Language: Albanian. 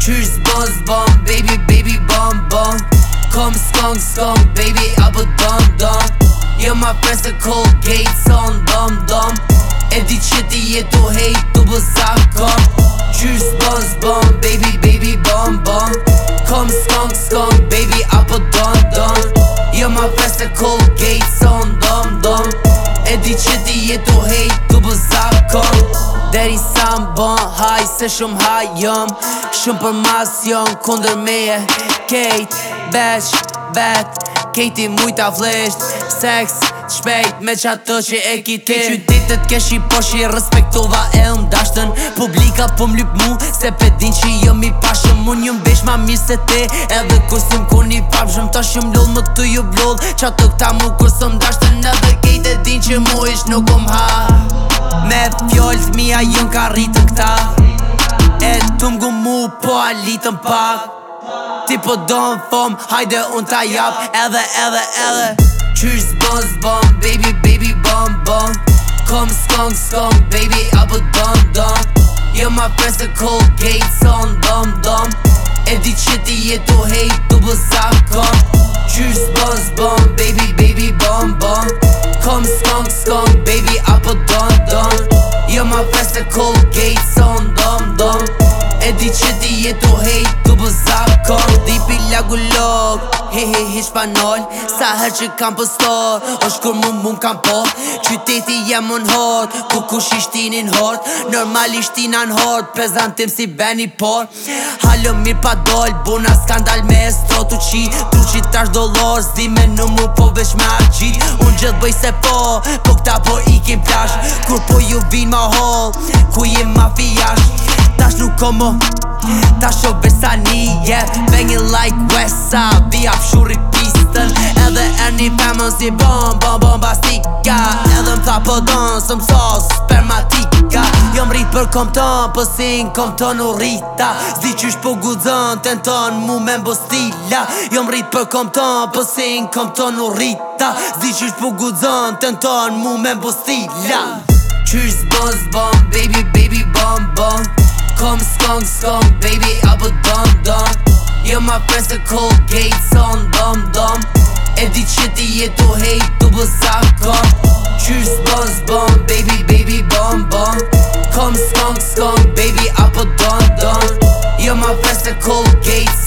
Choose bombs Bomb, Baby, Baby, bomb bomb, come Skunk, Skunk, Baby, aber Dom, Dom. Yeah my friends, are cold gates on Song, Dom, Dom. Empty shit, die ihr, du hate, du bist abkommen. Tschüss, Boss, Bomb, Baby, Baby, bomb bomb, come Skunk, Skunk, Baby, aber bëz zakon Deri sa më bën haj se shumë haj Jom Shumë për mas jëm kunder meje Kate, bash, bet Kate i mujta vlesht Sex, Shpejt me qatë të që e kitë Ke që ditët ke shi po shi respektova e më dashtën Publika po m'lyp mu se pe din që jëm jo i pashëm Unë jëm vesh ma mirë se te edhe kusim ku një papshëm Ta shëm lull më të ju blull qa të këta mu kusëm dashtën Në dhe kejt e din që mu ish nuk um ha Me fjoll të mija jëm ka rritën këta E të mgu mu po alitën pak Ti po do në thom, hajde unë ta jap Edhe, edhe, edhe Choose buns bomb, baby, baby bomb bomb. Come skunk skunk, baby, apple dum dum. Yeah, my friends are cold gates on dum dum. Evde çeteye to hey double sakon. Choose buns bomb, baby, baby bomb bomb. Come skunk skunk, baby, apple dum dum. Yeah, my friends are cold gates E di që di jetu hejt Të bëza Di pila gullok He he he shpanol Sa her që kam pëstor po O shkur mund mund kam po Qyteti jem unë hot Ku ku shishtinin hot Normalisht i hot Pezantim si ben i por Halo mir pa doll Buna skandal me sto tu qi Tu qi tash shdo lor Zdi me në mu po veç me agjit Unë gjith bëj se po Po këta po ikim plash Kur po ju vin ma hol Ku jim ma fi jash komo Ta besani besa një yeah. like west Vi hap shurri pistën Edhe e një femën si bom bom bom bastik sëm sos spermatika Jom rritë për kom ton, pësin po kom ton u rrita Zdi që shpo guzën, ten tonë mu me mbo stila Jom rritë për kom ton, pësin po kom ton u rrita Zdi që shpo guzën, ten tonë mu me mbo stila Qysh zbon zbon, baby baby bon bon Kom skong skong, baby abo dom dom Jom a friends the cold gates on dom dom Edit chitty je to hate, to byl come Čuž zbon, zbon, baby, baby, bomb, bomb. Come skunk, skunk, baby, a po don, don You're my best at Colgate